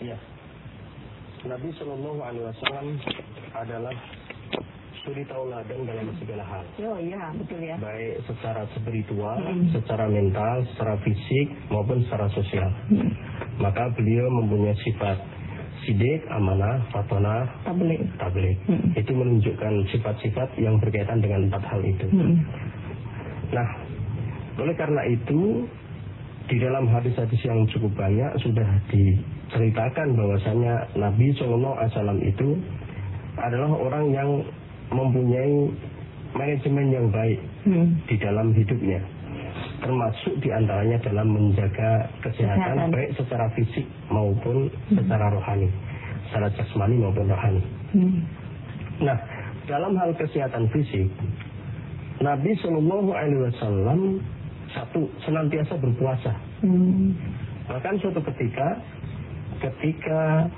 Ya. Nabi Shallallahu Alaihi Wasallam adalah suri tauladan dalam segala hal. Oh iya, betul ya. Baik secara spiritual, Hmm. secara mental, secara fisik maupun secara sosial. Hmm. Maka beliau mempunyai sifat sidik, amanah, fatona, Tablik. tablik. Hmm. Itu menunjukkan sifat-sifat yang berkaitan dengan empat hal itu. Hmm. Nah, oleh karena itu di dalam hadis-hadis yang cukup banyak sudah diceritakan bahwasanya Nabi Shallallahu Alaihi Wasallam itu adalah orang yang mempunyai manajemen yang baik Hmm. di dalam hidupnya, termasuk di antaranya dalam menjaga kesehatan, Kesehatan. baik secara fisik maupun secara rohani, secara jasmani maupun rohani. Hmm. Nah, dalam hal kesehatan fisik, Nabi Shallallahu Alaihi Wasallam satu senantiasa berpuasa. Hmm. Bahkan suatu ketika, ketika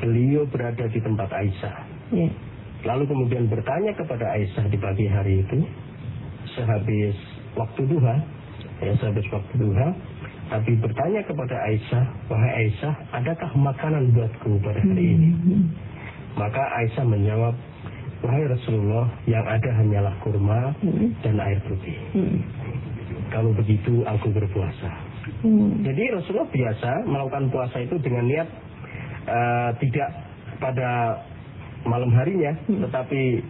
beliau berada di tempat Aisyah, Ya. lalu kemudian bertanya kepada Aisyah di pagi hari itu, sehabis waktu duha, ya sehabis waktu duha, Nabi bertanya kepada Aisyah, wahai Aisyah, adakah makanan buatku pada hari ini? Hmm. Maka Aisyah menjawab, Wahai Rasulullah, yang ada hanyalah kurma Hmm. dan air putih. Hmm. Kalau begitu aku berpuasa. Hmm. Jadi Rasulullah biasa melakukan puasa itu dengan niat eh, tidak pada malam harinya, Hmm. tetapi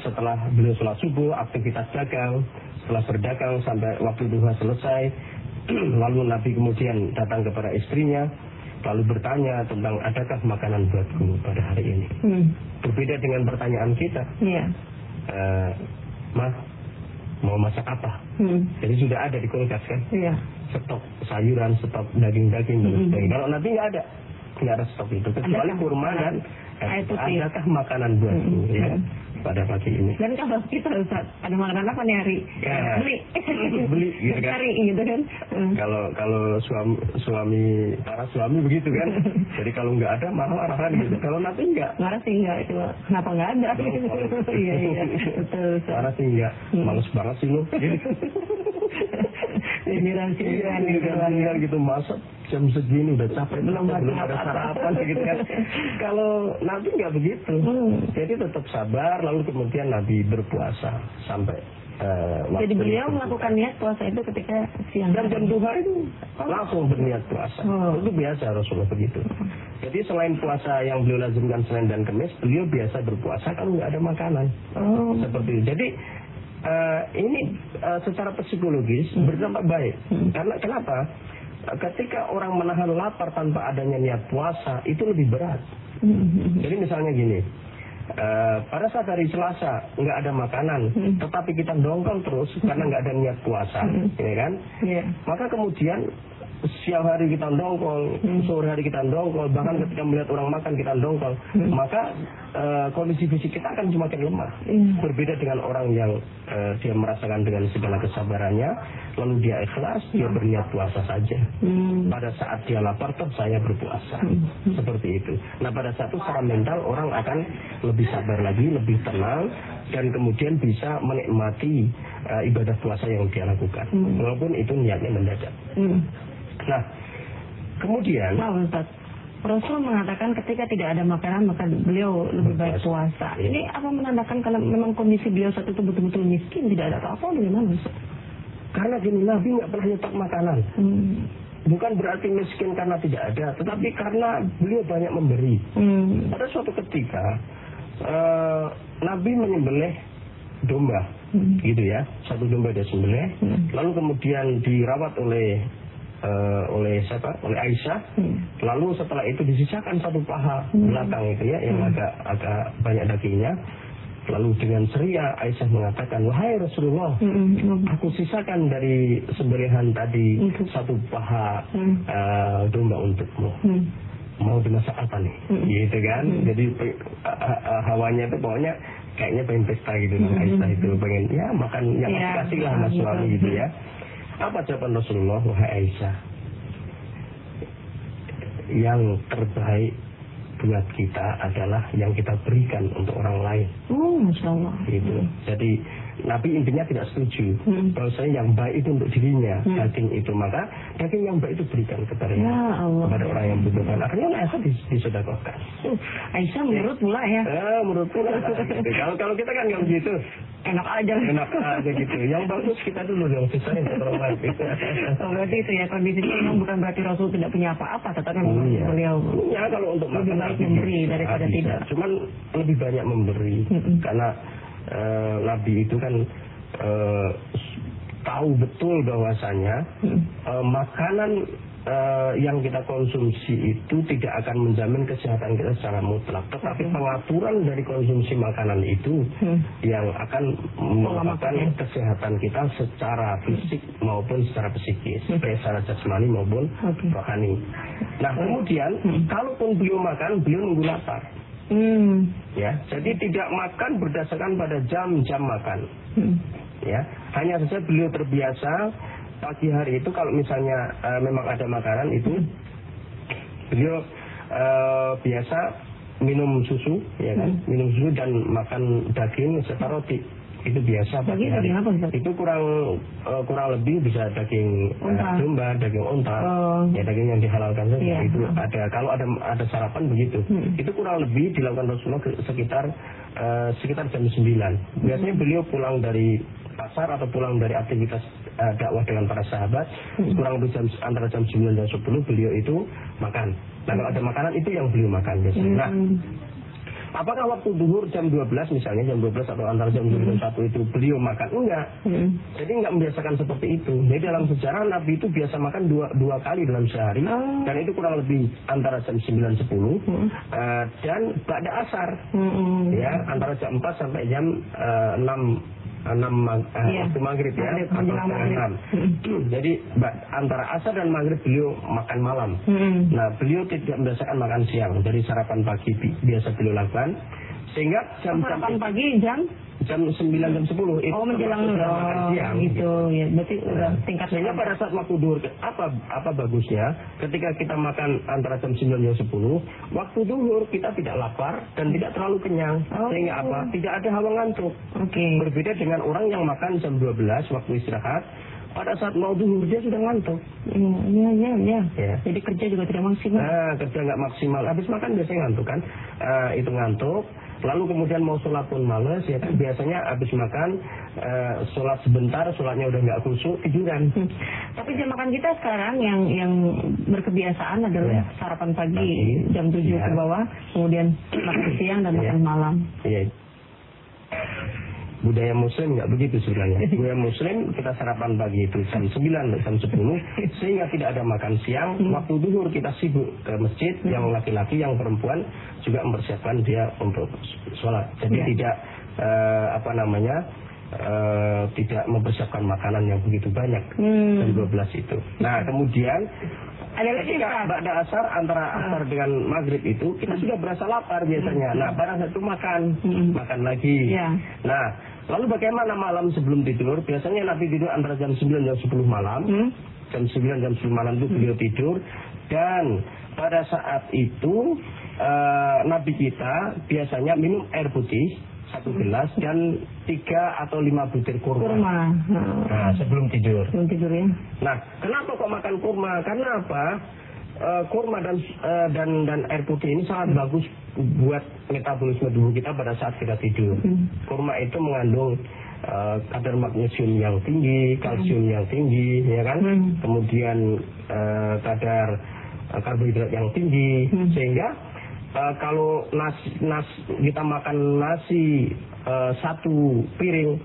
setelah beliau sholat subuh, aktivitas dagang, setelah berdagang sampai waktu duha selesai, lalu Nabi kemudian datang kepada istrinya, lalu bertanya tentang adakah makanan buatku pada hari ini. Hmm. Berbeda dengan pertanyaan kita, Iya. eh, Mah, mau masak apa? Hmm. Jadi sudah ada di kulkas kan? Iya. Stok sayuran, stok daging-daging dan Mm-mm. sebagainya. Kalau Nabi nggak ada, nggak ada stok itu. Kecuali kurma dan adakah makanan buatku Mm-mm. ya pada pagi ini? Dan kalau kita Ustaz, ada makanan apa nih hari? Ya. Beli. Beli, gitu kan? Cari gitu kan. Kalau kalau suami suami para suami begitu kan. Jadi kalau nggak ada marah-marah gitu. Kalau Nabi nggak. Marah sih enggak itu. Kenapa enggak ada? Iya iya. Betul. Marah sih nggak. Hmm. Males banget sih lu. Sindiran-sindiran gitu kan. Sindiran gitu masa jam segini udah capek Belum belum, ada sarapan gitu kan. Kalau Nabi nggak begitu. Hmm. Jadi tetap sabar lalu kemudian Nabi berpuasa sampai waktu Jadi beliau melakukan niat puasa itu ketika siang. dan jam duha itu langsung berniat puasa. Oh. Itu biasa Rasulullah begitu. Jadi selain puasa yang beliau lazimkan Senin dan Kamis, beliau biasa berpuasa kalau nggak ada makanan. Oh. Seperti itu. Jadi eh, ini eh, secara psikologis berdampak baik. Hmm. Karena kenapa? Ketika orang menahan lapar tanpa adanya niat puasa itu lebih berat. Hmm. Jadi misalnya gini, eh, pada saat hari Selasa nggak ada makanan, Hmm. tetapi kita dongkol terus karena nggak ada niat puasa, Hmm. ya kan? Iya. Maka kemudian siang hari kita dongkol, Hmm. sore hari kita dongkol, bahkan ketika melihat orang makan kita dongkol, Hmm. maka eh, kondisi fisik kita akan semakin lemah. Iya. Berbeda dengan orang yang eh, dia merasakan dengan segala kesabarannya, lalu dia ikhlas, dia berniat puasa saja. Hmm. Pada saat dia lapar, toh saya berpuasa. Hmm. Seperti itu. Nah pada saat itu secara mental orang akan lebih sabar lagi, lebih tenang, dan kemudian bisa menikmati eh, ibadah puasa yang dia lakukan. Hmm. Walaupun itu niatnya mendadak. Hmm. Nah, kemudian Nah, Ustaz. Rasul mengatakan ketika tidak ada makanan maka beliau lebih baik puasa. Iya. Ini apa menandakan kalau memang kondisi beliau saat itu betul-betul miskin, tidak ada apa-apa bagaimana Ustaz? karena gini Nabi nggak pernah nyetok makanan. Hmm. Bukan berarti miskin karena tidak ada, tetapi karena beliau banyak memberi. Hmm. Pada suatu ketika eh, Nabi menyembelih domba, Hmm. gitu ya, satu domba dia sembelih, Hmm. lalu kemudian dirawat oleh eh, oleh siapa? Oleh Aisyah. Hmm. Lalu setelah itu disisakan satu paha Hmm. belakang itu ya, yang Hmm. agak agak banyak dagingnya. Lalu dengan ceria Aisyah mengatakan, wahai Rasulullah, Hmm. Hmm. aku sisakan dari sembelihan tadi Untuk- satu paha Hmm. eh, domba untukmu Hmm. mau dimasak apa nih Mm. gitu kan Mm. jadi a- a- hawanya itu pokoknya kayaknya pengen pesta gitu kan Mm. Aisyah itu pengen ya makan yang Iya, kasih lah sama betul. suami gitu ya apa jawaban Rasulullah wahai Aisyah yang terbaik buat kita adalah yang kita berikan untuk orang lain Oh, Masya Allah. gitu. Jadi Nabi intinya tidak setuju Hmm. bahwasanya yang baik itu untuk dirinya Hmm. daging itu maka daging yang baik itu berikan kepada Ya Allah. kepada orang yang membutuhkan akhirnya Aisyah dis- disedekahkan Uh, Aisyah menurut pula ya. eh, menurutku lah gitu. kalau kalau kita kan nggak begitu Enak aja. enak aja gitu yang bagus kita dulu sisain ke orang lain gitu. Oh, berarti itu ya kondisinya memang bukan berarti Rasul tidak punya apa-apa, tetapi memang Iya. beliau Ya kalau untuk Lebih baik memberi bisa, daripada bisa. tidak. Cuman lebih banyak memberi Mm-mm. karena eh, Nabi itu kan eh, tahu betul bahwasanya Mm. eh, makanan eh, yang kita konsumsi itu tidak akan menjamin kesehatan kita secara mutlak, tetapi pengaturan dari konsumsi makanan itu Hmm. yang akan Mengamalkannya. kesehatan kita secara fisik maupun secara psikis, baik secara jasmani maupun rohani. Nah kemudian, Hmm. kalaupun beliau makan, beliau nunggu lapar. Hmm. Ya, jadi tidak makan berdasarkan pada jam-jam makan. Hmm. Ya, hanya saja beliau terbiasa pagi hari itu kalau misalnya eh, memang ada makanan itu beliau eh, biasa minum susu, ya kan, minum susu dan makan daging serta roti itu biasa pagi hari. apa, Ustaz? Itu kurang eh, kurang lebih bisa daging eh, Unta. domba, daging unta, Oh. ya daging yang dihalalkan saja Iya. itu ada kalau ada ada sarapan begitu. Hmm. Itu kurang lebih dilakukan Rasulullah sekitar eh, sekitar jam 9. Biasanya beliau pulang dari pasar atau pulang dari aktivitas eh, dakwah dengan para sahabat kurang lebih jam, antara jam 9 dan 10 beliau itu makan. Nah kalau ada makanan itu yang beliau makan biasanya. Nah Hmm. Apakah waktu duhur jam 12 misalnya jam 12 atau antara jam 9 dan 1 itu beliau makan? Enggak. Hmm. Jadi nggak membiasakan seperti itu. Jadi dalam sejarah Nabi itu biasa makan dua, dua kali dalam sehari. Oh. Dan itu kurang lebih antara jam 9 10 Hmm. eh, dan pada asar. Hmm. Ya, antara jam 4 sampai jam eh, 6 6 mag- eh, Iya. waktu maghrib ya Maghrib, atau setengah enam. Jadi antara asar dan maghrib beliau makan malam. Hmm. Nah, beliau tidak membiasakan makan siang. Dari sarapan pagi bi- biasa beliau lakukan. Sehingga jam-jam Sarapan pagi jam jam 9 jam 10 itu Oh menjelang makan oh, siang. gitu ya. Berarti udah tingkat Sehingga pada saat waktu duhur apa apa bagusnya ketika kita makan antara jam 9 dan 10 waktu duhur kita tidak lapar dan tidak terlalu kenyang Oh. sehingga apa tidak ada hawa ngantuk Oke. berbeda dengan orang yang makan jam 12 waktu istirahat pada saat mau duhur dia sudah ngantuk Iya, iya, iya, iya. Ya. Jadi kerja juga tidak maksimal. nah kerja nggak maksimal habis makan biasanya ngantuk kan Eh, itu ngantuk lalu kemudian mau sholat pun males ya kan biasanya habis makan eh, sholat sebentar sholatnya udah nggak khusyuk tiduran Hmm. Tapi jam makan kita sekarang yang yang berkebiasaan adalah Ya. sarapan pagi Pagi. jam 7 Ya. ke bawah, kemudian makan siang dan Ya. makan malam. Iya. Budaya muslim nggak begitu sebenarnya. Budaya muslim kita sarapan pagi itu jam 9 dan jam 10 sehingga tidak ada makan siang. Waktu duhur kita sibuk ke masjid, yang laki-laki, yang perempuan juga mempersiapkan dia untuk sholat. Jadi Ya. tidak eh, apa namanya eh, tidak mempersiapkan makanan yang begitu banyak Hmm. jam 12 itu. Nah kemudian Ada ketika Ustaz? pada asar antara asar dengan maghrib itu kita sudah berasa lapar biasanya. Nah saat itu makan, Hmm. makan lagi. Ya. Nah lalu bagaimana malam sebelum tidur? Biasanya Nabi tidur antara jam 9 dan 10 malam. Hmm? Jam 9 jam 10 malam itu beliau tidur dan pada saat itu eh, Nabi kita biasanya minum air putih satu gelas dan tiga atau lima butir kurma. Kurma. Nah, sebelum tidur. belum tidur ya. Nah, kenapa kok makan kurma? Karena apa? Eh, kurma dan eh, dan dan air putih ini sangat bagus buat metabolisme tubuh kita pada saat kita tidur. Hmm. Kurma itu mengandung eh, kadar magnesium yang tinggi, kalsium yang tinggi, ya kan? Hmm. Kemudian eh, kadar eh, karbohidrat yang tinggi, Hmm. sehingga eh, kalau nasi, nas- kita makan nasi eh, satu piring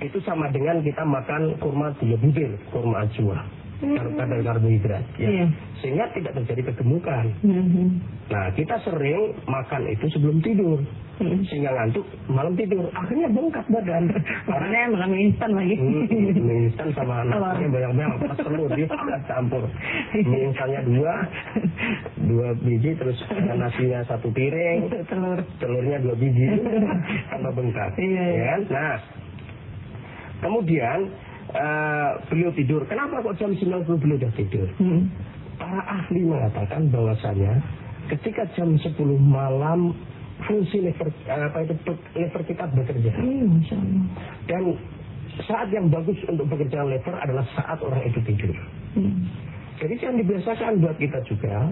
itu sama dengan kita makan kurma tiga butir kurma ajwa kar- kadar karbohidrat ya. Iya. sehingga tidak terjadi kegemukan Hmm. nah kita sering makan itu sebelum tidur Hmm. sehingga ngantuk malam tidur akhirnya bengkak badan Makanya makan mie instan lagi. Hmm, mie instan sama nasinya banyak-banyak pas telur dia campur mie instannya dua dua biji terus nasinya satu piring Telur. telurnya dua biji tambah bengkak Iya, iya. ya kan? nah kemudian eh, beliau tidur kenapa kok jam 9 beliau sudah tidur Hmm. para ahli mengatakan bahwasanya ketika jam 10 malam fungsi liver apa itu liver kita bekerja. Hmm. Dan saat yang bagus untuk bekerja liver adalah saat orang itu tidur. Hmm. Jadi jangan dibiasakan buat kita juga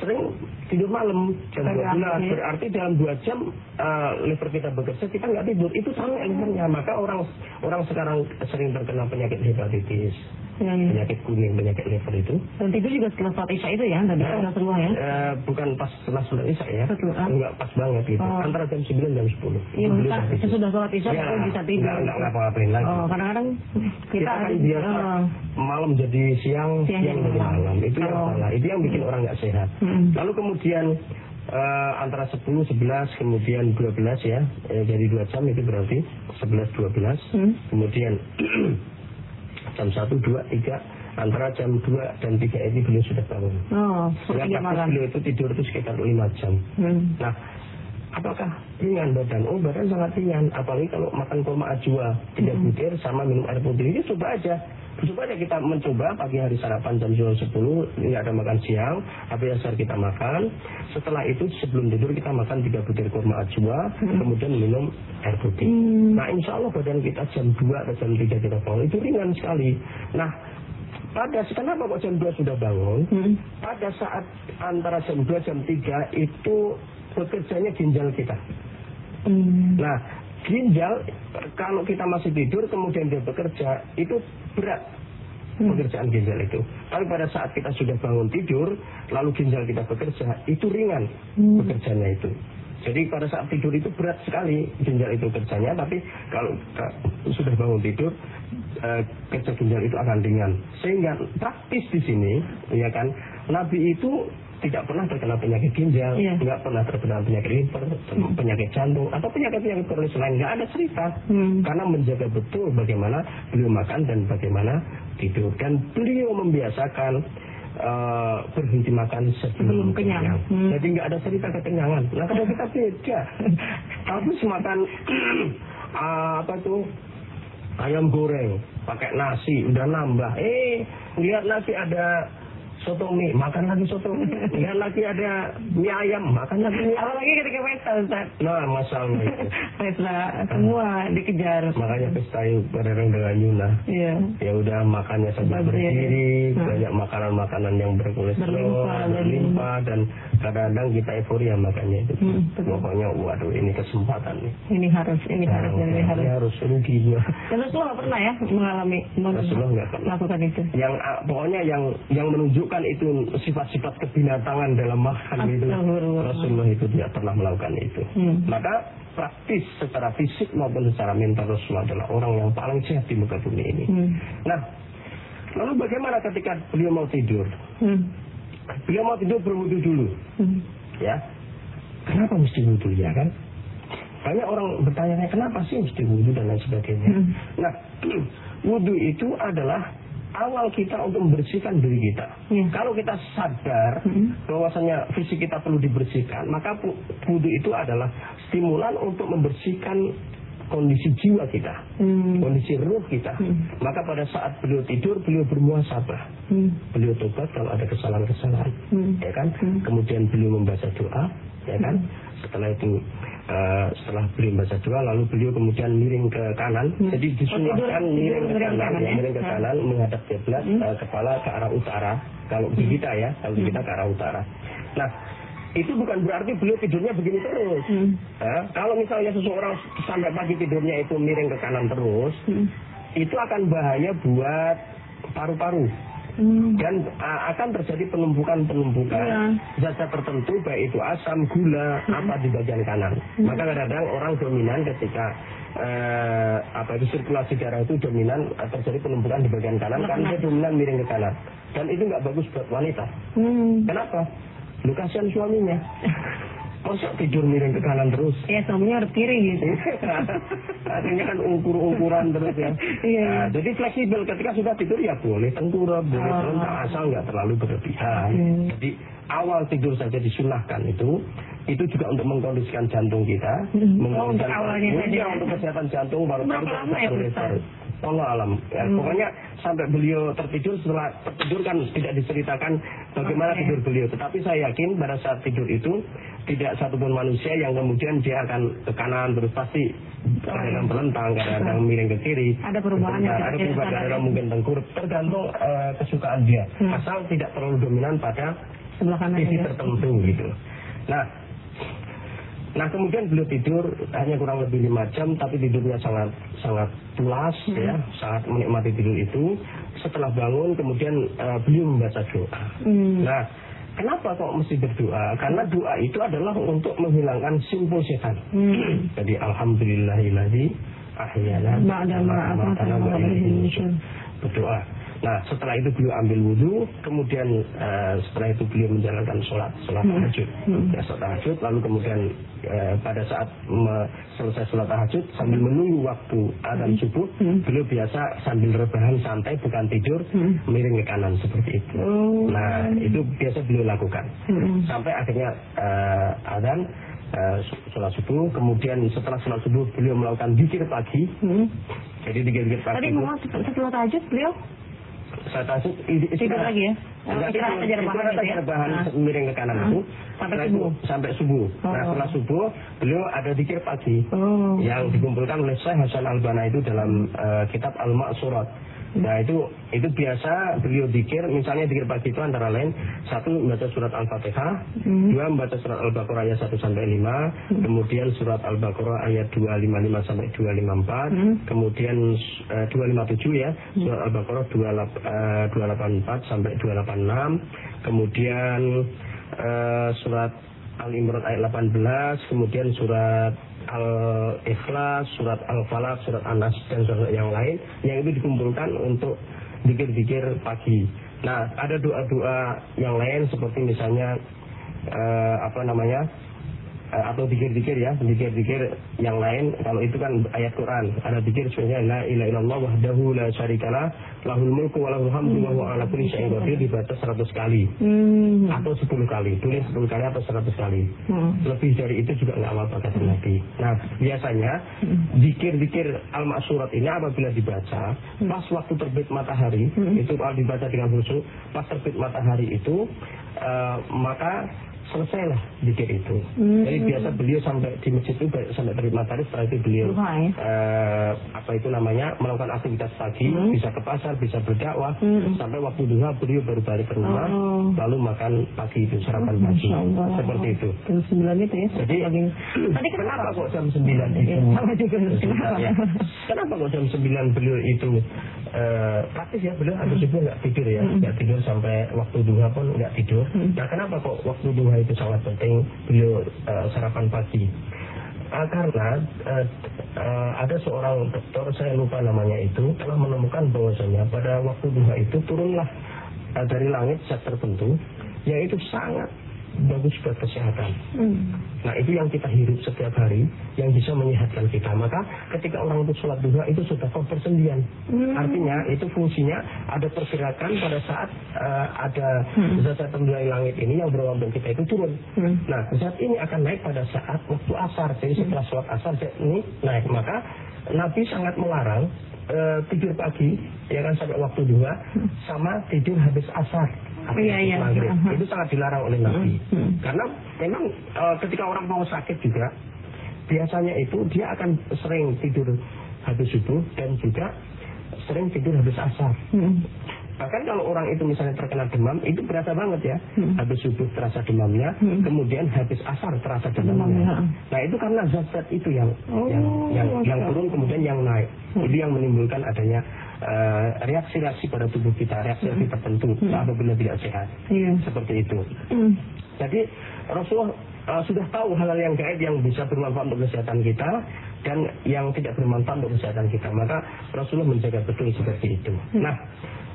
sering tidur malam jam Berarti- 12 berarti dalam dua jam uh, liver kita bekerja kita nggak tidur itu sama livernya maka orang orang sekarang sering terkena penyakit hepatitis ya. penyakit kuning penyakit liver itu Dan tidur juga setelah sholat isya itu ya, nggak bisa Nah, Rasulullah ya. eh, bukan pas setelah sholat isya ya Betul, enggak pas banget gitu Oh. antara jam 9 dan 10 Iya, sesudah sholat isya Ya, bisa tidur. enggak ngapa-ngapain lagi Oh, kadang-kadang kita, kita kan biasa oh. malam jadi siang, Siang siang, jadi malam. Itu yang Oh. salah. Itu yang bikin orang nggak sehat. Hmm. Lalu kemudian eh, antara 10, 11, kemudian 12 ya. Eh, jadi 2 jam itu berarti 11, 12. Hmm. Kemudian jam 1, 2, 3. Antara jam 2 dan 3 ini beliau sudah bangun. Oh, Yang makan. beliau itu tidur itu sekitar 5 jam. Hmm. Nah, apakah ringan badan? Oh, badan sangat ringan. Apalagi kalau makan kurma ajwa, tiga Hmm. butir sama minum air putih. Ini coba aja. Coba aja kita mencoba pagi hari sarapan jam 10, nggak ada makan siang, yang sehari kita makan. Setelah itu sebelum tidur kita makan tiga butir kurma ajwa, kemudian minum air putih. Hmm. Nah, insya Allah badan kita jam 2 atau jam 3 kita bangun, itu ringan sekali. Nah, pada kenapa kok jam 2 sudah bangun? Hmm. pada saat antara jam 2 jam 3 itu bekerjanya ginjal kita. Hmm. Nah, ginjal kalau kita masih tidur kemudian dia bekerja itu berat pekerjaan ginjal itu. Tapi pada saat kita sudah bangun tidur lalu ginjal kita bekerja itu ringan Hmm. bekerjanya itu. Jadi pada saat tidur itu berat sekali ginjal itu kerjanya, tapi kalau ka- sudah bangun tidur eh, kerja ginjal itu akan ringan. Sehingga praktis di sini, ya kan, Nabi itu tidak pernah terkena penyakit ginjal, Iya. nggak pernah terkena penyakit liver, penyakit jantung, atau penyakit-penyakit kronis lain. Nggak ada cerita. Hmm. Karena menjaga betul bagaimana beliau makan dan bagaimana tidur. Dan beliau membiasakan eh, berhenti makan Sebelum kenyang. kenyang. Hmm. Jadi nggak ada cerita kekenyangan. Nah kalau kita beda. Habis makan ah, apa tuh ayam goreng pakai nasi udah nambah. Eh lihat nasi ada soto mie, makan lagi soto mie. Lihat lagi ada mie ayam, makan lagi mie ayam. Apalagi ketika pesta, Ustaz. Nah masalahnya itu. Pesta, semua dikejar. Makanya pesta itu kadang dengan Yuna. Iya. Ya udah makannya sambil Berdiri. Nah. banyak makanan-makanan yang berkolesterol, Berlimpah, dan kadang-kadang kita euforia makannya itu. Hmm, betul. Pokoknya waduh ini kesempatan nih. Ini harus, ini harus, Nah, ini harus. ini harus rugi gua. Dan Rasulullah pernah ya mengalami men- Rasulullah nggak pernah. melakukan itu. Yang ah, pokoknya yang yang menunjukkan itu sifat-sifat kebinatangan dalam makan itu. Rasulullah itu tidak pernah melakukan itu. Hmm. Maka praktis secara fisik maupun secara mental Rasulullah adalah orang yang paling sehat di muka bumi ini. Hmm. Nah, lalu bagaimana ketika beliau mau tidur? Hmm. Beliau mau tidur berwudu dulu, Hmm. ya. Kenapa mesti wudu ya kan? Banyak orang bertanya kenapa sih mesti wudu dan lain sebagainya. Hmm. Nah, wudu itu adalah awal kita untuk membersihkan diri kita. Iya. Kalau kita sadar Hmm. bahwasanya fisik kita perlu dibersihkan, maka wudu itu adalah stimulan untuk membersihkan kondisi jiwa kita, Hmm. kondisi ruh kita. Hmm. Maka pada saat beliau tidur, beliau bermuasabah. Hmm. Beliau tobat kalau ada kesalahan-kesalahan, Hmm. ya kan? Hmm. Kemudian beliau membaca doa, ya kan? Setelah itu, eh, setelah beliau membaca doa, lalu beliau kemudian miring ke kanan. Hmm. Jadi disunahkan Oh, miring ke kanan, kanan ya, ya? miring ke Hmm. kanan, menghadap kiblat, Hmm. eh, kepala ke arah utara. Kalau di kita ya, kalau di kita ke arah utara. Nah, itu bukan berarti beliau tidurnya begini terus. Hmm. Ya, kalau misalnya seseorang sampai pagi tidurnya itu miring ke kanan terus, Hmm. itu akan bahaya buat paru-paru Hmm. dan uh, akan terjadi penumpukan-penumpukan Iya. zat-zat tertentu baik itu asam, gula, apa di bagian kanan. Maka kadang-kadang orang dominan ketika eh, apa itu sirkulasi darah itu dominan uh, terjadi penumpukan di bagian kanan karena dia dominan miring ke kanan. Dan itu nggak bagus buat wanita. Hmm. Kenapa? Lu kasihan suaminya. Masa tidur miring ke kanan terus? Ya suaminya harus kiri gitu. Artinya kan ungkur-ungkuran terus ya. Iya. Nah, jadi fleksibel ketika sudah tidur ya boleh tengkurap, boleh Oh. terlentang asal nggak terlalu berlebihan. Hmm. Jadi awal tidur saja disunahkan itu itu juga untuk mengkondisikan jantung kita, Hmm. Oh, mengkondisikan untuk awalnya Iya, untuk kesehatan jantung baru Berapa lama ya? Allah alam. Ya, Hmm. Pokoknya sampai beliau tertidur setelah tertidur kan tidak diceritakan bagaimana Oke. tidur beliau. Tetapi saya yakin pada saat tidur itu tidak satupun manusia yang kemudian dia akan ke kanan terus pasti kadang melentang, kadang miring ke kiri. Ada perubahan yang ada perubahan kadang mungkin tengkurap tergantung eh, kesukaan dia. Hmm. Asal tidak terlalu dominan pada sisi tertentu gitu. Nah, nah kemudian beliau tidur hanya kurang lebih lima jam, tapi tidurnya sangat sangat pulas ya, sangat menikmati tidur itu. Setelah bangun kemudian eh, beliau membaca doa. Hmm. Nah, kenapa kok mesti berdoa? Karena doa itu adalah untuk menghilangkan simpul setan. Hmm. Jadi alhamdulillahilladzi ahyana Ba'da ma amatana wa ilaihi nusyur. berdoa. Nah setelah itu beliau ambil wudhu, kemudian eh, setelah itu beliau menjalankan sholat sholat Hmm. tahajud, Hmm. ya sholat tahajud. Lalu kemudian eh, pada saat selesai sholat tahajud sambil menunggu waktu adzan subuh, Hmm. beliau biasa sambil rebahan santai bukan tidur, Hmm. miring ke kanan seperti itu. Oh. Nah itu biasa beliau lakukan Hmm. sampai akhirnya eh, adzan eh, sholat subuh, kemudian setelah sholat subuh beliau melakukan dikir pagi. Hmm. Jadi dikir-dikir pagi Tadi ngomong setelah tahajud beliau saya i- tidur lagi ya? Ya? rebahan Nah. miring ke kanan itu Sampai subuh? sampai subuh nah Oh. setelah subuh beliau ada dikir pagi Oh. yang dikumpulkan oleh Syekh Hasan Albana itu dalam eh, kitab Al Ma'surat Nah itu itu biasa beliau dikir misalnya dikir pagi itu antara lain satu membaca surat Al-Fatihah, Hmm. dua membaca surat Al-Baqarah ayat 1 sampai 5, kemudian surat Al-Baqarah ayat 255 sampai 254, Hmm. kemudian eh, 257 ya, surat Al-Baqarah 28, eh, 284 sampai 286, kemudian eh, surat Al-Imran ayat 18, kemudian surat Al-Ikhlas, surat Al-Falaq, surat An-Nas dan surat yang lain yang itu dikumpulkan untuk dikir-dikir pagi. Nah, ada doa-doa yang lain seperti misalnya eh, apa namanya? Eh, atau dikir-dikir ya, dikir-dikir yang lain kalau itu kan ayat Quran. Ada dikir sebenarnya la ilaha illallah wahdahu la syarikalah lahul mulku wa lahul hamdu wa huwa ala kulli syai'in qadir dibaca 100 kali Hmm. atau 10 kali, tulis 10 kali atau 100 kali. Hmm. Lebih dari itu juga nggak apa-apa kata Nabi. Nah, biasanya dikir-dikir al-maksurat ini apabila dibaca pas waktu terbit matahari, itu kalau dibaca dengan khusyuk, pas terbit matahari itu eh, maka selesailah dikir itu. Hmm. Jadi biasa beliau sampai di masjid itu sampai terbit matahari setelah itu beliau eh, apa itu namanya melakukan aktivitas pagi, Hmm. bisa ke pasar, bisa berdakwah, Hmm. sampai waktu duha beliau baru balik ke rumah, Oh. lalu makan pagi itu sarapan pagi, Masya Allah. seperti itu. Jam 9 itu ya? Jadi Pagi. Tadi kenapa kok jam 9 itu? Ya, sama juga. Kenapa? Ya. Kenapa kok jam 9 beliau itu eh, praktis ya beliau habis subuh nggak tidur ya, nggak tidur sampai waktu duha pun nggak tidur. Nah kenapa kok waktu duha itu sangat penting beliau eh, sarapan pagi? Ah, karena eh, eh, ada seorang dokter saya lupa namanya itu telah menemukan bahwasanya pada waktu duha itu turunlah eh, dari langit zat tertentu yang itu sangat bagus buat kesehatan. Hmm. Nah itu yang kita hirup setiap hari yang bisa menyehatkan kita. Maka ketika orang itu sholat duha itu sudah persendian. Hmm. Artinya itu fungsinya ada pergerakan pada saat eh, ada zat-zat tertentu dari langit ini yang berwarna kita itu turun. Hmm. Nah zat ini akan naik pada saat waktu asar. Jadi setelah sholat asar zat ini naik. Maka Nabi sangat melarang eh, tidur pagi ya kan sampai waktu duha sama tidur habis asar. Oh, iya, iya. Maghrib. Aha. Itu sangat dilarang oleh Nabi. Hmm. Karena memang eh, ketika orang mau sakit juga biasanya itu dia akan sering tidur habis subuh dan juga sering tidur habis asar. Hmm. Bahkan kalau orang itu misalnya terkena demam, itu berasa banget ya. Hmm. Habis subuh terasa demamnya, Hmm. kemudian habis asar terasa Demamnya. demamnya. Nah itu karena zat-zat itu yang Oh, yang yang, yang turun kemudian yang naik. Hmm. Itu yang menimbulkan adanya eh, reaksi-reaksi pada tubuh kita, reaksi-reaksi tertentu apabila tidak sehat. Iya. Seperti itu. Hmm. Jadi Rasulullah uh, sudah tahu hal-hal yang gaib yang bisa bermanfaat untuk kesehatan kita dan yang tidak bermanfaat untuk kesehatan kita. Maka Rasulullah menjaga betul seperti itu. Nah,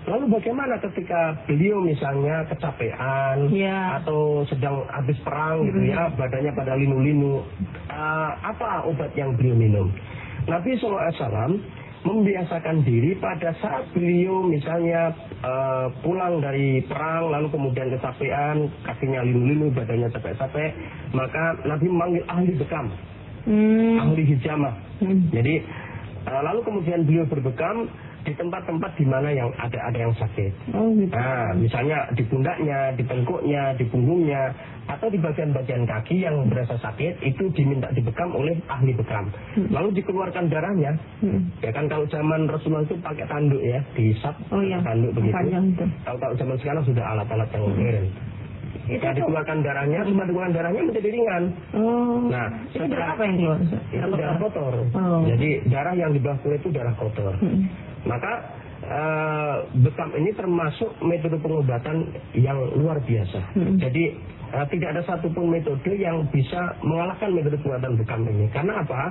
lalu bagaimana ketika beliau misalnya kecapean Ya. atau sedang habis perang gitu ya, badannya pada linu-linu, uh, apa obat yang beliau minum? Nabi SAW membiasakan diri pada saat beliau misalnya eh, pulang dari perang lalu kemudian kecapean, kakinya linu-linu, badannya capek-capek, maka Nabi memanggil ahli bekam, Hmm. ahli hijamah. Hmm. Jadi Uh, lalu kemudian beliau berbekam di tempat-tempat di mana yang ada ada yang sakit. Oh gitu. Nah, misalnya di pundaknya, di tengkuknya, di punggungnya, atau di bagian-bagian kaki yang berasa sakit itu diminta dibekam oleh ahli bekam. Hmm. Lalu dikeluarkan darahnya. Hmm. Ya kan kalau zaman Rasulullah itu pakai tanduk ya, dihisap Oh iya. tanduk begitu. Kalau kalau zaman sekarang sudah alat-alat yang modern. Itu Nah, tuh- dikeluarkan darahnya, cuma dikeluarkan darahnya menjadi ringan. Oh. Nah, itu darah apa yang keluar? Itu darah kotor. Oh. Jadi darah yang di bawah kulit itu darah kotor. Hmm. Maka eh, bekam ini termasuk metode pengobatan yang luar biasa. Hmm. Jadi eh, tidak ada satupun metode yang bisa mengalahkan metode pengobatan bekam ini. Karena apa?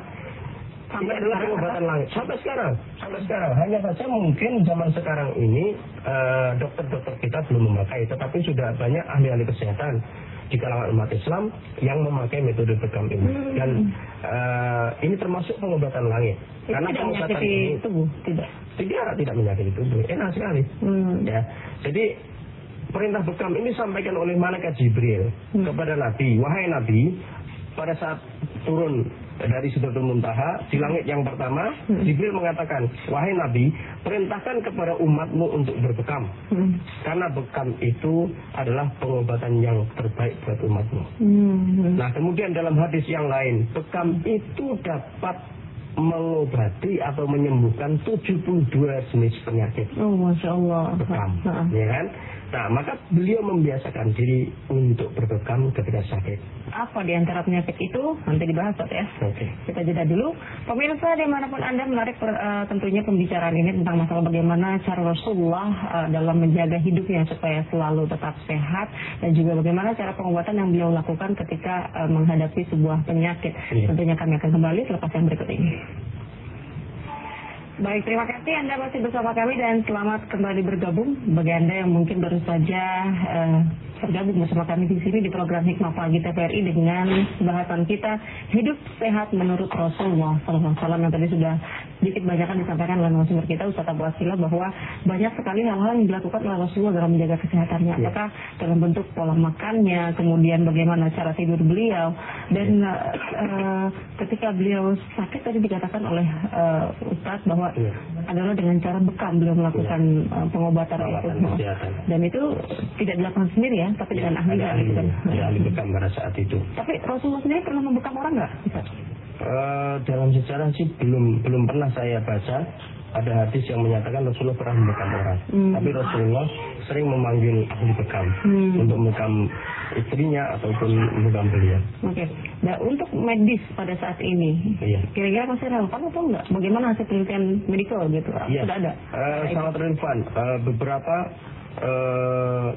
Sampai adalah sekarang pengobatan langit. Sampai sekarang, sampai sekarang. Hanya saja mungkin zaman sekarang ini eh, dokter-dokter kita belum memakai, tetapi sudah banyak ahli-ahli kesehatan di kalangan umat Islam yang memakai metode bekam ini. Hmm. Dan eh, ini termasuk pengobatan langit. Itu Karena tidak pengobatan ini tubuh, tidak. tidak tidak menyakiti tubuh enak sekali Hmm. ya jadi perintah bekam ini disampaikan oleh malaikat Jibril Hmm. kepada Nabi wahai Nabi pada saat turun dari Sidratul Muntaha di langit yang pertama Hmm. Jibril mengatakan wahai Nabi perintahkan kepada umatmu untuk berbekam Hmm. karena bekam itu adalah pengobatan yang terbaik buat umatmu Hmm. Nah kemudian dalam hadis yang lain Bekam itu dapat mengobati atau menyembuhkan 72 jenis penyakit Oh, masya Allah. bekam, Nah, ya kan? Nah, maka beliau membiasakan diri untuk berbekam ketika sakit. Apa di antara penyakit itu nanti dibahas Ustaz, ya. Oke. Kita jeda dulu. Pemirsa di mana pun Anda menarik per- eh, tentunya pembicaraan ini tentang masalah bagaimana cara Rasulullah eh, dalam menjaga hidupnya supaya selalu tetap sehat dan juga bagaimana cara pengobatan yang beliau lakukan ketika eh, menghadapi sebuah penyakit. Iya. Tentunya kami akan kembali selepas yang berikut ini. Baik, terima kasih Anda masih bersama kami dan selamat kembali bergabung. Bagi Anda yang mungkin baru saja eh, bergabung bersama kami di sini di program Hikmah Pagi TVRI dengan bahasan kita hidup sehat menurut Rasulullah SAW yang tadi sudah sedikit banyak disampaikan oleh narasumber kita Ustaz Abu Asila bahwa banyak sekali hal-hal yang dilakukan oleh Rasulullah dalam menjaga kesehatannya. Iya. Apakah dalam bentuk pola makannya, kemudian bagaimana cara tidur beliau dan eh, ketika beliau sakit tadi dikatakan oleh eh, Ustaz bahwa Iya. Adalah dengan cara bekam beliau melakukan eh, pengobatan itu. kesehatan. Dan itu tidak dilakukan sendiri ya, tapi dengan ahli ada gitu kan. ahli, ada ahli bekam pada saat itu. Tapi Rasulullah sendiri pernah membekam orang nggak? Eh, dalam sejarah sih belum belum pernah saya baca ada hadis yang menyatakan Rasulullah pernah membekam orang. Hmm. Tapi Rasulullah sering memanggil ahli bekam Hmm. untuk membekam istrinya ataupun membekam beliau. Oke. Nah untuk medis pada saat ini, Iya. kira-kira masih relevan atau enggak? Bagaimana hasil penelitian medikal gitu? Iya. Sudah ada? Eh, sangat relevan. Eh, beberapa eh,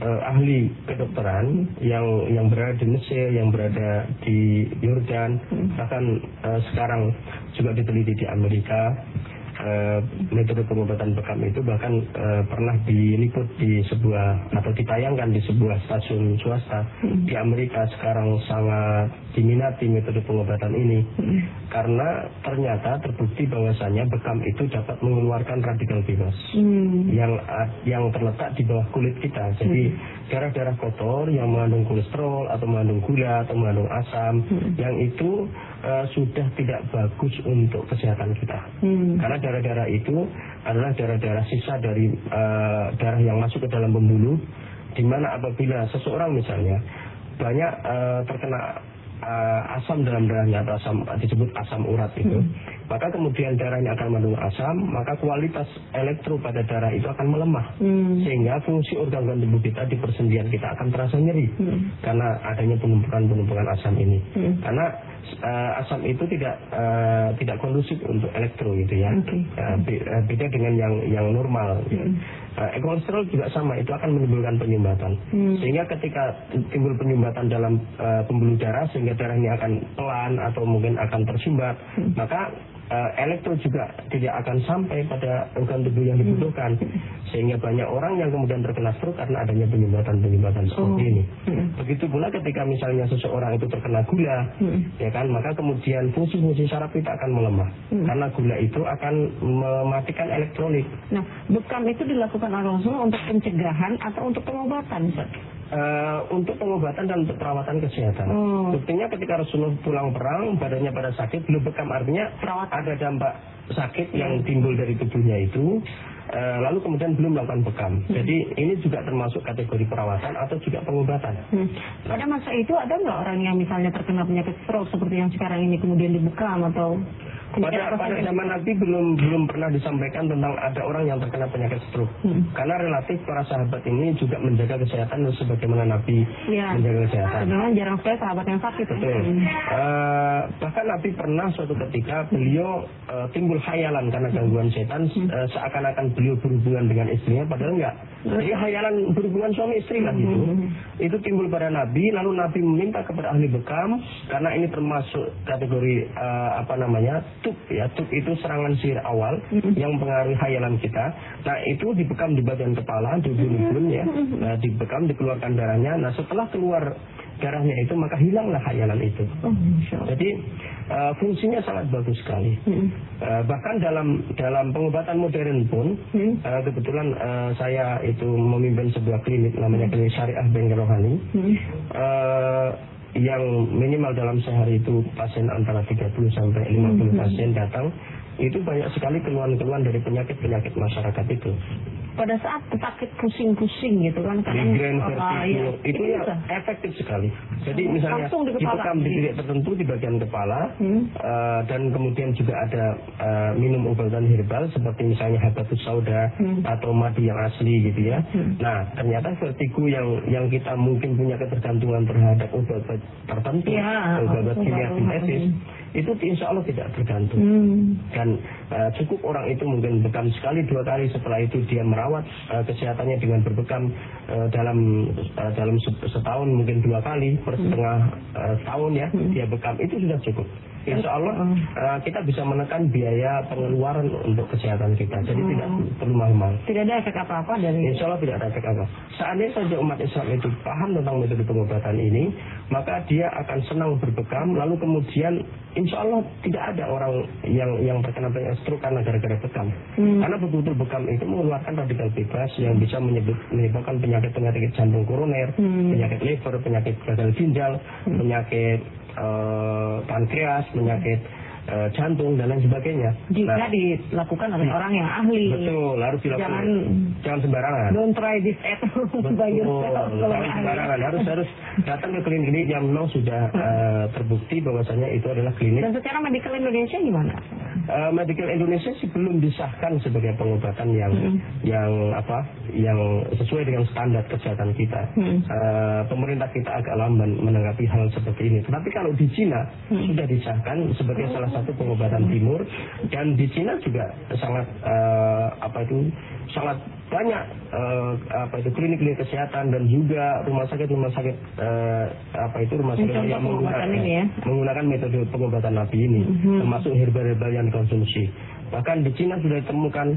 eh, ahli kedokteran yang yang berada di Mesir, yang berada di Yordan, bahkan eh, sekarang juga diteliti di Amerika. Eh, metode pengobatan bekam itu bahkan eh, pernah diliput di sebuah atau ditayangkan di sebuah stasiun swasta di Amerika sekarang sangat diminati metode pengobatan ini karena ternyata terbukti bahwasanya bekam itu dapat mengeluarkan radikal bebas Hmm. yang yang terletak di bawah kulit kita. Jadi darah-darah kotor yang mengandung kolesterol atau mengandung gula atau mengandung asam yang itu eh, sudah tidak bagus untuk kesehatan kita. Hmm. Karena darah-darah itu adalah darah-darah sisa dari eh, darah yang masuk ke dalam pembuluh, di mana apabila seseorang misalnya banyak eh, terkena eh, asam dalam darahnya atau asam disebut asam urat itu, maka kemudian darahnya akan mengandung asam, maka kualitas elektro pada darah itu akan melemah, Hmm. sehingga fungsi organ-organ tubuh kita di persendian kita akan terasa nyeri Hmm. karena adanya penumpukan-penumpukan asam ini. Hmm. Karena eh, asam itu tidak eh, tidak kondusif untuk elektro gitu ya. Eh, be- eh, beda dengan yang yang normal. ya. Eh, kolesterol juga sama itu akan menimbulkan penyumbatan. Hmm. Sehingga ketika timbul penyumbatan dalam eh, pembuluh darah sehingga darahnya akan pelan atau mungkin akan tersumbat, maka eh, elektro juga tidak akan sampai pada organ tubuh yang dibutuhkan. Sehingga banyak orang yang kemudian terkena stroke karena adanya penyumbatan-penyumbatan seperti Oh. ini. Hmm. Begitu pula ketika misalnya seseorang itu terkena gula, Hmm. ya kan, maka kemudian fungsi-fungsi saraf kita akan melemah. Hmm. Karena gula itu akan mematikan elektrolit. Nah, bekam itu dilakukan oleh untuk pencegahan atau untuk pengobatan, Ustaz? Uh, untuk pengobatan dan untuk perawatan kesehatan. Hmm. Buktinya ketika Rasulullah pulang perang, badannya pada sakit, belum bekam artinya Perawatan. ada dampak sakit yang timbul dari tubuhnya itu. uh, lalu kemudian belum melakukan bekam. Jadi ini juga termasuk kategori perawatan atau juga pengobatan. Hmm. Pada masa itu ada nggak orang yang misalnya terkena penyakit stroke seperti yang sekarang ini kemudian dibekam atau Pada, pada zaman Nabi belum belum pernah disampaikan tentang ada orang yang terkena penyakit stroke. Hmm. Karena relatif para sahabat ini juga menjaga kesehatan sebagaimana Nabi Iya. menjaga kesehatan. Memang jarang sekali sahabat yang sakit. ya. Betul. Hmm. Eh, bahkan Nabi pernah suatu ketika beliau eh, timbul khayalan karena gangguan setan eh, seakan-akan beliau berhubungan dengan istrinya padahal enggak. Jadi khayalan berhubungan suami istri lah gitu. Itu timbul pada Nabi lalu Nabi meminta kepada ahli bekam karena ini termasuk kategori eh, apa namanya tuk ya tuk itu serangan sihir awal yang mempengaruhi khayalan kita. Nah itu dibekam di bagian kepala di ubun-ubun ya. Nah, dibekam dikeluarkan darahnya. Nah setelah keluar darahnya itu maka hilanglah khayalan itu. Oh. Jadi uh, fungsinya sangat bagus sekali. Hmm. Uh, bahkan dalam dalam pengobatan modern pun Hmm. uh, kebetulan uh, saya itu memimpin sebuah klinik namanya klinik syariah Bengkel Rohani. Hmm. Uh, yang minimal dalam sehari itu pasien antara 30 sampai 50 pasien datang itu banyak sekali keluhan-keluhan dari penyakit-penyakit masyarakat itu. Pada saat sakit pusing-pusing gitu kan kadang Migrain, vertigo, iya. itu ya bisa. efektif sekali. Jadi misalnya di kepala. dibekam di titik tertentu di bagian kepala Hmm. eh, dan kemudian juga ada eh, minum obatan herbal seperti misalnya habatus sauda Hmm. atau madu yang asli gitu ya. Nah ternyata vertigo yang yang kita mungkin punya ketergantungan terhadap obat-obat tertentu, Ya, obat-obat. kimia sintesis, itu insya Allah tidak tergantung Hmm. dan uh, cukup orang itu mungkin bekam sekali dua kali setelah itu dia merawat uh, kesehatannya dengan berbekam uh, dalam uh, dalam se- setahun mungkin dua kali per setengah uh, tahun ya dia bekam. Itu sudah cukup Insya Allah uh, kita bisa menekan biaya pengeluaran untuk kesehatan kita jadi tidak perlu mahal-mahal Tidak ada efek apa-apa dari Insya Allah tidak ada efek apa. Seandainya saja umat Islam itu paham tentang metode pengobatan ini, maka dia akan senang berbekam, lalu kemudian Insya Allah tidak ada orang yang yang terkena penyakit stroke karena gara-gara bekam. Hmm. Karena betul-betul bekam itu mengeluarkan radikal bebas yang bisa menyebabkan penyakit-penyakit jantung koroner, Hmm. penyakit liver, penyakit gagal ginjal, penyakit eh, pankreas, penyakit eh, jantung dan lain sebagainya. jika Nah, dilakukan oleh orang yang ahli. betul harus dilakukan. Jangan- Jangan sembarangan. Don't try this at home by yourself. Jangan sembarangan. Harus harus datang ke klinik-klinik yang memang sudah eh, terbukti bahwasanya itu adalah klinik. Dan secara medical Indonesia gimana? Eh, Medical Indonesia sih belum disahkan sebagai pengobatan yang yang apa yang sesuai dengan standar kesehatan kita. Hmm. Eh, pemerintah kita agak lamban menanggapi hal seperti ini. Tetapi kalau di Cina sudah disahkan sebagai salah satu pengobatan timur dan di Cina juga sangat eh, apa itu sangat banyak eh, apa itu klinik-klinik kesehatan dan juga rumah sakit rumah sakit eh, apa itu rumah sakit Mencontoh yang menggunakan ini ya. menggunakan metode pengobatan nabi ini termasuk herbal-herbal yang dikonsumsi. Bahkan di Cina sudah ditemukan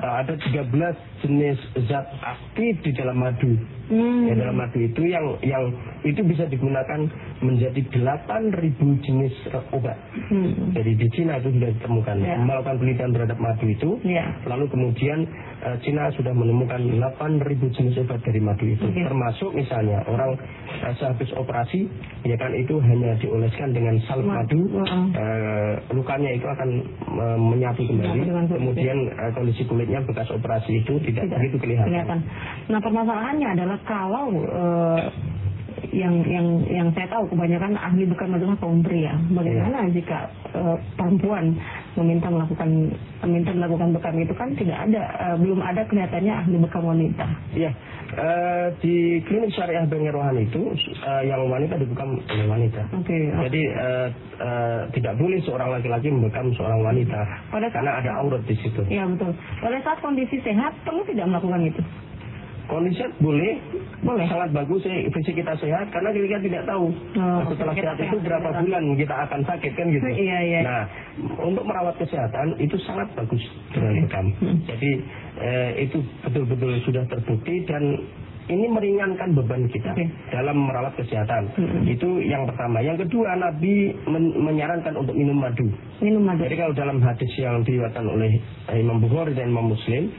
uh, ada 13 jenis zat aktif di dalam madu. Hmm. Ya, dalam madu itu yang yang itu bisa digunakan menjadi 8.000 jenis uh, obat. Hmm. Jadi di Cina itu sudah ditemukan Ya. melakukan penelitian terhadap madu itu. Ya. Lalu kemudian uh, Cina sudah menemukan 8.000 jenis obat dari madu itu. Oke. Termasuk misalnya orang uh, sehabis operasi ya kan itu hanya dioleskan dengan salep Ma- madu. Heeh. uh, lukanya itu akan uh, menyatu kembali. Kemudian uh, kondisi kulitnya bekas operasi itu tidak, begitu kelihatan. Nah permasalahannya adalah kalau eh, yang yang yang saya tahu kebanyakan ahli bekam adalah kaum pria. Bagaimana Iya. jika eh, perempuan meminta melakukan meminta melakukan bekam itu kan tidak ada eh, belum ada kelihatannya ahli bekam wanita. Iya, eh, di klinik syariah Bengkel Rohani itu eh, yang wanita dibekam oleh wanita. Oke. Jadi eh, eh, tidak boleh seorang laki-laki membekam seorang wanita Pada saat- karena ada aurat di situ. Iya betul. Pada saat kondisi sehat perlu tidak melakukan itu. Kondisi boleh, Boleh. sangat bagus eh, fisik kita sehat karena kita tidak tahu Oh, setelah kita sehat itu berapa kita- bulan kita akan sakit kan gitu. Iya, iya. Nah, untuk merawat kesehatan itu sangat bagus dengan bekam. Hmm. Jadi eh, itu betul-betul sudah terbukti dan ini meringankan beban kita Oke. dalam merawat kesehatan. Hmm. Itu yang pertama. Yang kedua, Nabi men- menyarankan untuk minum madu. Minum madu. Jadi kalau dalam hadis yang diriwayatkan oleh Imam Bukhari dan Imam Muslim,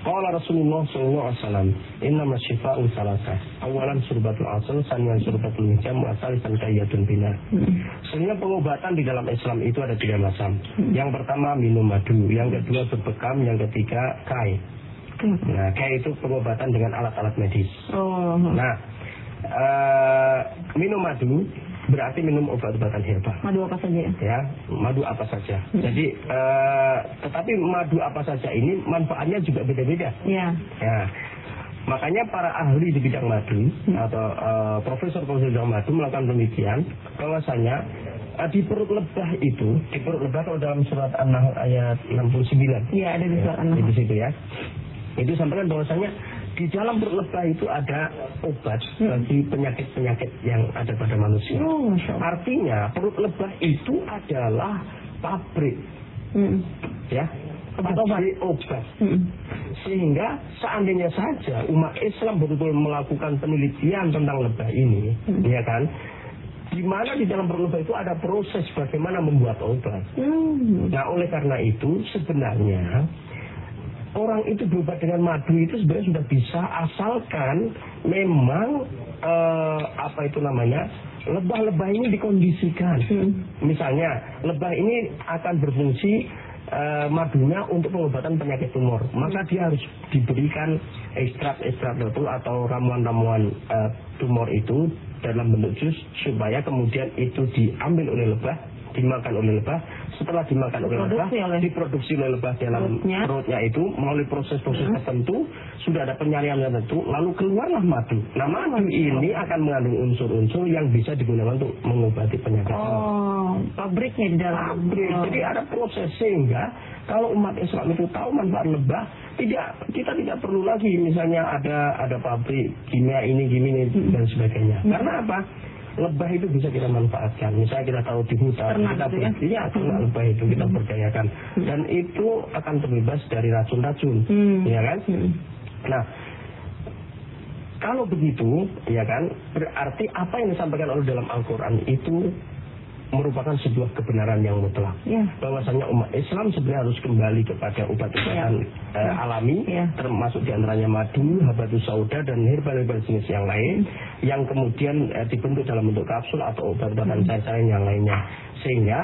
Qala Rasulullah sallallahu alaihi wasallam, "Innama syifa'u salasa. Awalan surbatul asal, saniyan surbatul hijam, wa salisan kayyatun binar." Sehingga pengobatan di dalam Islam itu ada tiga macam. Yang pertama minum madu, yang kedua berbekam, yang ketiga kai. Nah, kai itu pengobatan dengan alat-alat medis. Oh. Nah, eh, minum madu berarti minum obat-obatan herbal Madu apa saja ya? ya madu apa saja. Jadi eh, tetapi madu apa saja ini manfaatnya juga beda-beda. Ya. Ya. Makanya para ahli di bidang madu atau eh, profesor-profesor bidang madu melakukan pemikiran bahwasanya eh, di perut lebah itu, di perut lebah kalau dalam surat An-Nahl ayat 69. Iya, ada di surat Ya, An-Nahl. Di situ ya. Itu sampaikan bahwasanya di dalam perut lebah itu ada obat bagi penyakit-penyakit yang ada pada manusia. Oh. Artinya perut lebah itu adalah pabrik Hmm. ya pabrik obat Hmm. sehingga seandainya saja umat Islam betul-betul melakukan penelitian tentang lebah ini ya kan di mana di dalam perut lebah itu ada proses bagaimana membuat obat Hmm. nah oleh karena itu sebenarnya orang itu berobat dengan madu itu sebenarnya sudah bisa asalkan memang eh, apa itu namanya lebah-lebah ini dikondisikan Hmm. misalnya lebah ini akan berfungsi eh, madunya untuk pengobatan penyakit tumor maka dia harus diberikan ekstrak-ekstrak tertentu atau ramuan-ramuan eh, tumor itu dalam bentuk jus supaya kemudian itu diambil oleh lebah dimakan oleh lebah setelah dimakan oleh lebah Diproduksi oleh- lebah dalam Perutnya. perutnya itu melalui proses-proses tertentu sudah ada penyaringan tertentu lalu keluarlah madu nah madu ini akan mengandung unsur-unsur yang bisa digunakan untuk mengobati penyakit Oh, pabriknya di dalam. pabrik. Oh. Jadi ada proses sehingga kalau umat Islam itu tahu manfaat lebah, tidak kita tidak perlu lagi misalnya ada ada pabrik kimia ini gini ini dan sebagainya. Karena apa? Lebah itu bisa kita manfaatkan. Misalnya kita tahu di hutan, Ternak kita gitu ya? ber- iya, ternak lebah itu kita berdayakan dan itu akan terbebas dari racun-racun, Hmm. ya kan? Hmm. Nah, kalau begitu, ya kan, berarti apa yang disampaikan oleh dalam Al-Quran itu merupakan sebuah kebenaran yang mutlak. Ya. Bahwasanya umat Islam sebenarnya harus kembali kepada obat-obatan Ya. eh, alami, Ya. termasuk di antaranya madu, habatus sauda, dan herbal-herbal jenis yang lain, yang kemudian eh, dibentuk dalam bentuk kapsul atau obat-obatan cair-cair yang lainnya. Sehingga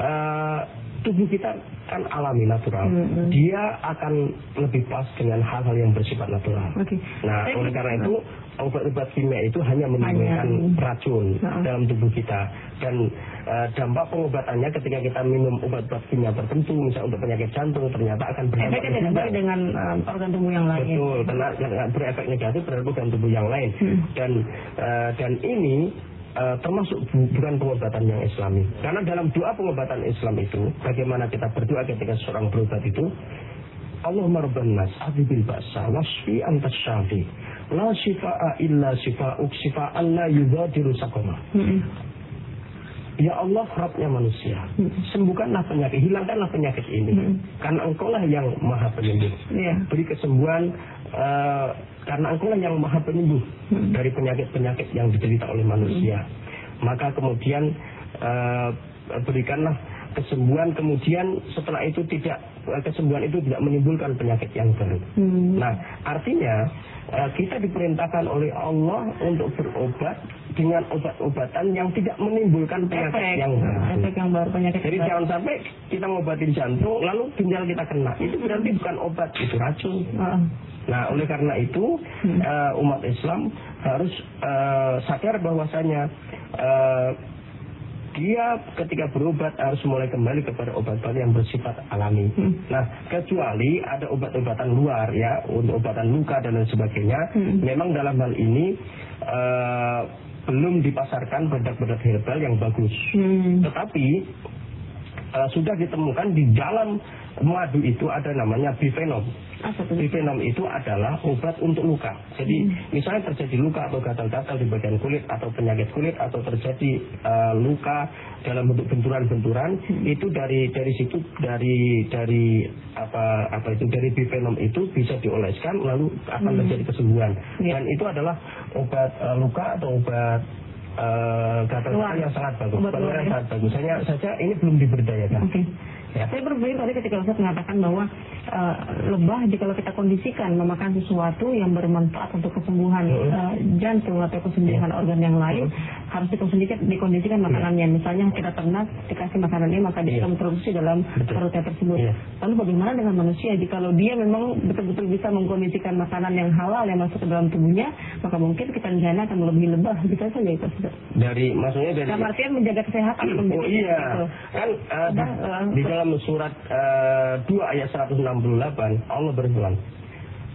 eh, tubuh kita kan alami natural, Hmm. dia akan lebih pas dengan hal-hal yang bersifat natural. Oke. Nah, oleh karena itu obat-obat kimia itu hanya menimbulkan racun Nah. dalam tubuh kita dan eh, dampak pengobatannya ketika kita minum obat-obat kimia tertentu, misalnya untuk penyakit jantung, ternyata akan berdampak Efeknya tidak baik dengan um, organ tubuh yang lain. Betul, karena berefek negatif terhadap organ tubuh yang lain Hmm. dan eh, dan ini eh, termasuk bu- bukan pengobatan yang islami. Karena dalam doa pengobatan Islam itu, bagaimana kita berdoa ketika seorang berobat itu, Allahumma rabban nas adhibil ba'sa wasfi antas syafi la shifa'a illa shifa'uk shifa'an la yudhadiru Hmm. Ya Allah Rabbnya manusia sembuhkanlah penyakit hilangkanlah penyakit ini Hmm. karena engkaulah yang maha penyembuh Iya. beri kesembuhan eh, karena engkaulah yang maha penyembuh Hmm. dari penyakit-penyakit yang diderita oleh manusia maka kemudian eh, berikanlah kesembuhan kemudian setelah itu tidak eh, kesembuhan itu tidak menimbulkan penyakit yang baru Hmm. Nah, artinya eh, kita diperintahkan oleh Allah untuk berobat dengan obat-obatan yang tidak menimbulkan penyakit Efek, yang baru. efek yang baru penyakit. Jadi baru. jangan sampai kita ngobatin jantung, lalu ginjal kita kena. Itu berarti bukan obat, itu racun. Ah. Nah, oleh karena itu Hmm. eh, umat Islam harus eh, sadar bahwasanya eh, dia ketika berobat harus mulai kembali kepada obat-obatan yang bersifat alami. Hmm. Nah, kecuali ada obat-obatan luar ya untuk obatan luka dan lain sebagainya, Hmm. memang dalam hal ini eh, belum dipasarkan produk-produk herbal yang bagus. Hmm. Tetapi eh, sudah ditemukan di dalam madu itu ada namanya bifenom. Tuh? Bifenom itu adalah obat untuk luka. Jadi misalnya terjadi luka atau gatal-gatal di bagian kulit atau penyakit kulit atau terjadi eh, luka dalam bentuk benturan-benturan itu dari dari situ dari dari apa apa itu dari bifenom itu bisa dioleskan lalu akan terjadi kesembuhan. Ya. Dan itu adalah obat eh, luka atau obat eh, gatal-gatal Luar. yang sangat bagus. Yang ya. sangat bagus. Hanya saja ini belum diberdayakan. Oke. Ya. Saya berpikir tadi ketika Ustaz mengatakan bahwa uh, lebah jika kita kondisikan memakan sesuatu yang bermanfaat untuk kesembuhan uh, jantung atau kesembuhan organ yang lain harus dikondisikan, dikondisikan makanannya. Misalnya kita ternak dikasih makanan ini maka dia Iya. akan memproduksi dalam Betul. perutnya tersebut. Lalu bagaimana dengan manusia jika dia memang betul-betul bisa mengkondisikan makanan yang halal yang masuk ke dalam tubuhnya maka mungkin kita sana akan melebihi lebah bisa saja itu. Dari maksudnya dari Dalam artian menjaga kesehatan Oh iya, gitu. kan uh, di, di dalam surat uh, 2 ayat 168 Allah berfirman,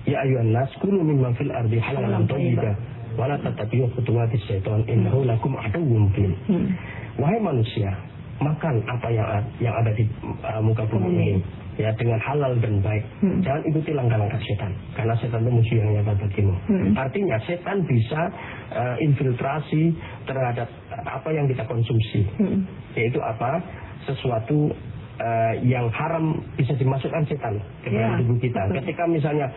Ya ayuhan nas kulu mimma fil ardi halalan thayyibah wa la tattabi'u khutuwatis syaitan innahu lakum aduwwun mubin. Hmm. Wahai manusia, makan apa yang yang ada di uh, muka bumi ini ya dengan halal dan baik. Hmm. Jangan ikuti langkah-langkah setan karena setan itu musuh yang nyata bagimu. Hmm. Artinya setan bisa uh, infiltrasi terhadap apa yang kita konsumsi Hmm. yaitu apa sesuatu eh, yang haram bisa dimasukkan setan ke dalam Ya, tubuh kita. Ketika misalnya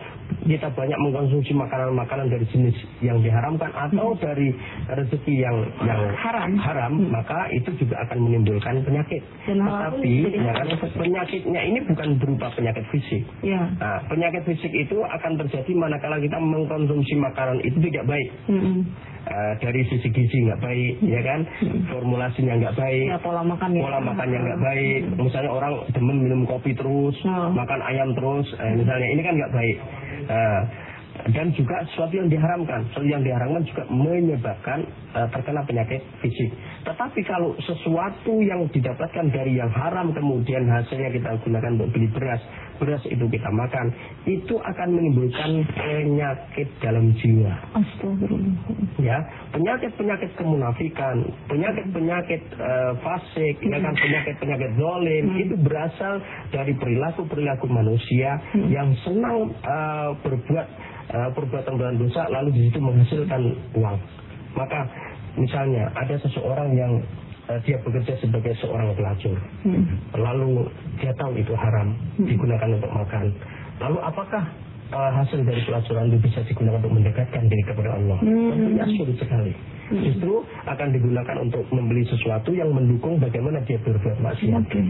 kita banyak mengkonsumsi makanan-makanan dari jenis yang diharamkan atau dari rezeki yang yang Hmm. Haram. haram, maka itu juga akan menimbulkan penyakit. Dan Tetapi ya kan, penyakitnya ini bukan berupa penyakit fisik. Ya. Nah, penyakit fisik itu akan terjadi manakala kita mengkonsumsi makanan itu tidak baik. Hmm. Eh, dari sisi gizi nggak baik, ya kan? Formulasinya nggak baik, Ya pola makan pola makannya nggak baik. Misalnya orang demen minum kopi terus, Hmm. makan ayam terus, eh, misalnya ini kan nggak baik. Eh, dan juga sesuatu yang diharamkan, sesuatu yang diharamkan juga menyebabkan eh, terkena penyakit fisik. Tetapi kalau sesuatu yang didapatkan dari yang haram kemudian hasilnya kita gunakan untuk beli beras, beras itu kita makan, itu akan menimbulkan penyakit dalam jiwa Astagfirullah. ya penyakit-penyakit kemunafikan, penyakit-penyakit eh, fasik, ya kan penyakit-penyakit zolim itu berasal dari perilaku-perilaku manusia yang senang eh, berbuat eh, perbuatan dosa lalu di situ menghasilkan uang. Maka misalnya ada seseorang yang dia bekerja sebagai seorang pelacur, Hmm. lalu dia tahu itu haram digunakan untuk makan. Lalu apakah uh, hasil dari pelacuran itu bisa digunakan untuk mendekatkan diri kepada Allah? Hmm. Tentunya sulit sekali. Justru akan digunakan untuk membeli sesuatu yang mendukung bagaimana dia berbuat maksiat. Oke.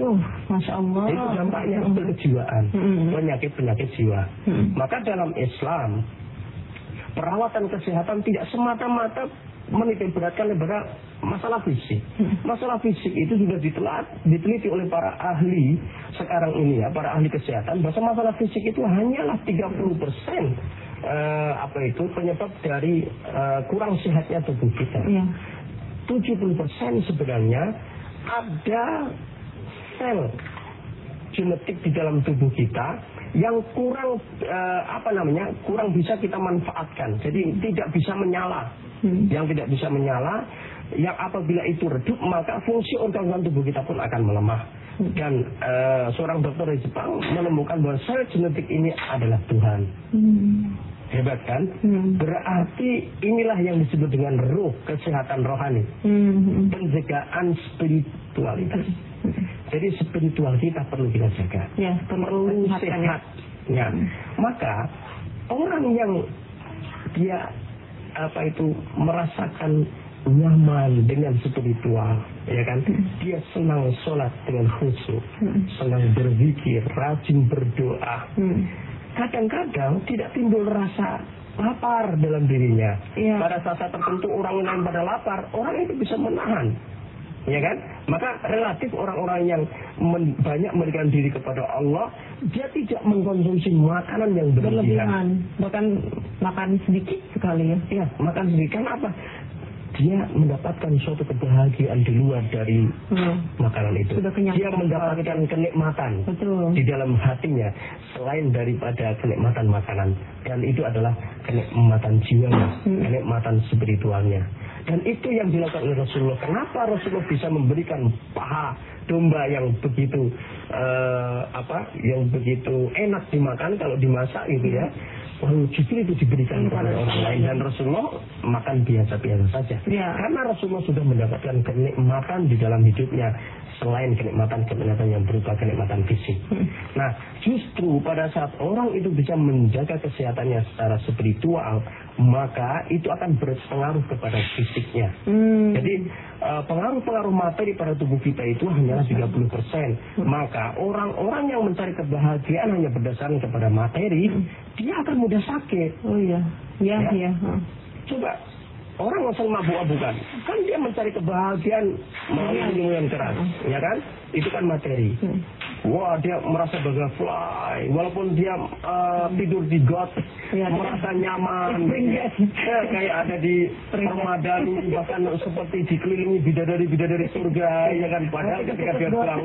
Oh, masya Allah. Itu dampaknya itu kejiwaan, Hmm. penyakit-penyakit jiwa. Hmm. Maka dalam Islam, perawatan kesehatan tidak semata-mata menitik beratkan kepada masalah fisik. Masalah fisik itu sudah ditelat, diteliti oleh para ahli sekarang ini ya, para ahli kesehatan, bahwa masalah fisik itu hanyalah 30 persen apa itu penyebab dari eh, kurang sehatnya tubuh kita. Iya. 70 persen sebenarnya ada sel genetik di dalam tubuh kita yang kurang eh, apa namanya kurang bisa kita manfaatkan jadi tidak bisa menyala Hmm. yang tidak bisa menyala yang apabila itu redup maka fungsi organ-organ tubuh kita pun akan melemah dan eh, seorang dokter di Jepang menemukan bahwa sel genetik ini adalah Tuhan Hmm. hebat kan Hmm. berarti inilah yang disebut dengan roh kesehatan rohani Hmm. penjagaan spiritualitas. Jadi spiritual kita perlu kita jaga. Ya, perlu sehat ya. sehat. Ya. Maka orang yang dia apa itu merasakan nyaman dengan spiritual, ya kan? Dia senang sholat dengan khusyuk, senang berzikir, rajin berdoa. Hmm. Kadang-kadang tidak timbul rasa lapar dalam dirinya. Iya. Pada saat tertentu orang yang pada lapar, orang itu bisa menahan. Ya kan? Maka relatif orang-orang yang men- banyak memberikan diri kepada Allah, dia tidak mengkonsumsi makanan yang berlebihan. Bahkan makan sedikit sekali ya. Ya, makan sedikit Karena apa? Dia mendapatkan suatu kebahagiaan di luar dari Hmm. makanan itu. Dia mendapatkan kenikmatan Betul. di dalam hatinya selain daripada kenikmatan makanan dan itu adalah kenikmatan jiwanya, Hmm. kenikmatan spiritualnya. Dan itu yang dilakukan oleh Rasulullah. Kenapa Rasulullah bisa memberikan paha domba yang begitu eh, apa, yang begitu enak dimakan kalau dimasak gitu ya. Justru itu diberikan kepada orang lain dan Rasulullah makan biasa-biasa saja. Ya. Karena Rasulullah sudah mendapatkan kenikmatan di dalam hidupnya selain kenikmatan-kenikmatan yang berupa kenikmatan fisik. Nah, justru pada saat orang itu bisa menjaga kesehatannya secara spiritual, maka itu akan berpengaruh kepada fisiknya. Hmm. Jadi eh, pengaruh-pengaruh materi pada tubuh kita itu hanyalah 30%. Maka orang-orang yang mencari kebahagiaan hanya berdasarkan kepada materi, dia akan mudah sakit. Oh iya, ya, Ya. ya. ha. Coba orang langsung mabuk-mabukan, kan dia mencari kebahagiaan melalui minum yang keras, ya kan? Itu kan materi. Hmm. Wah dia merasa butterfly, walaupun dia eh, tidur di got, Iya, merasa nyaman, Springgas. Ya, kayak ada di permadani, bahkan seperti dikelilingi bidadari-bidadari surga, ya kan? Padahal ketika dia pulang,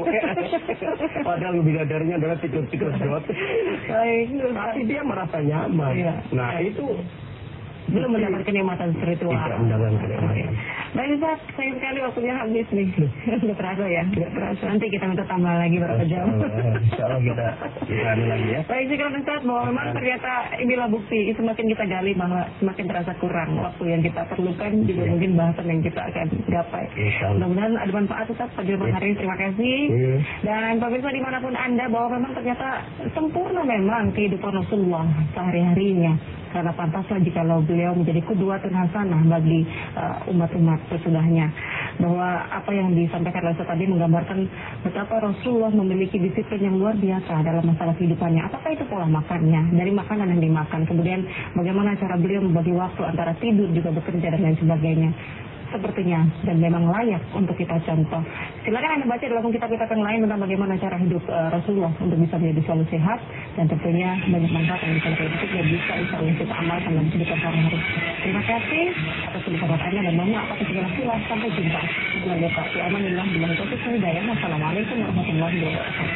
padahal bidadarinya adalah tikus-tikus got, tapi dia merasa nyaman. Iya. Nah itu belum mendapat kenikmatan spiritual. tidak mendapatkan kenikmatan. Baik Ustaz, sayang sekali waktunya habis nih. Udah terasa ya? Tidak terasa. Nanti kita minta tambah lagi berapa jam. Insya Allah kita anu lagi ya. Baik, sekian Ustaz bahwa memang ternyata inilah bukti semakin kita gali bahwa semakin terasa kurang waktu yang kita perlukan juga Iya. mungkin bahasan yang kita akan gapai. Mudah-mudahan ada manfaat Ustaz pada Iya. hari ini. Terima kasih. Iya. Dan pemirsa di mana pun Anda bahwa memang ternyata sempurna memang kehidupan Rasulullah sehari-harinya. Karena pantaslah jikalau beliau menjadi kuduatun hasanah bagi uh, umat-umat sesudahnya. Bahwa apa yang disampaikan Ustaz tadi menggambarkan betapa Rasulullah memiliki disiplin yang luar biasa dalam masalah kehidupannya. Apakah itu pola makannya, dari makanan yang dimakan. Kemudian bagaimana cara beliau membagi waktu antara tidur juga bekerja dan lain sebagainya sepertinya dan memang layak untuk kita contoh. Silakan Anda baca dalam kitab-kitab yang lain tentang bagaimana cara hidup eh, Rasulullah untuk bisa menjadi selalu sehat dan tentunya banyak manfaat yang bisa kita petik dan bisa insya Allah kita amalkan dalam kehidupan sehari-hari. Terima kasih atas kebesaran Anda dan mohon maaf atas segala silap. Sampai jumpa. Wassalamualaikum warahmatullahi wabarakatuh.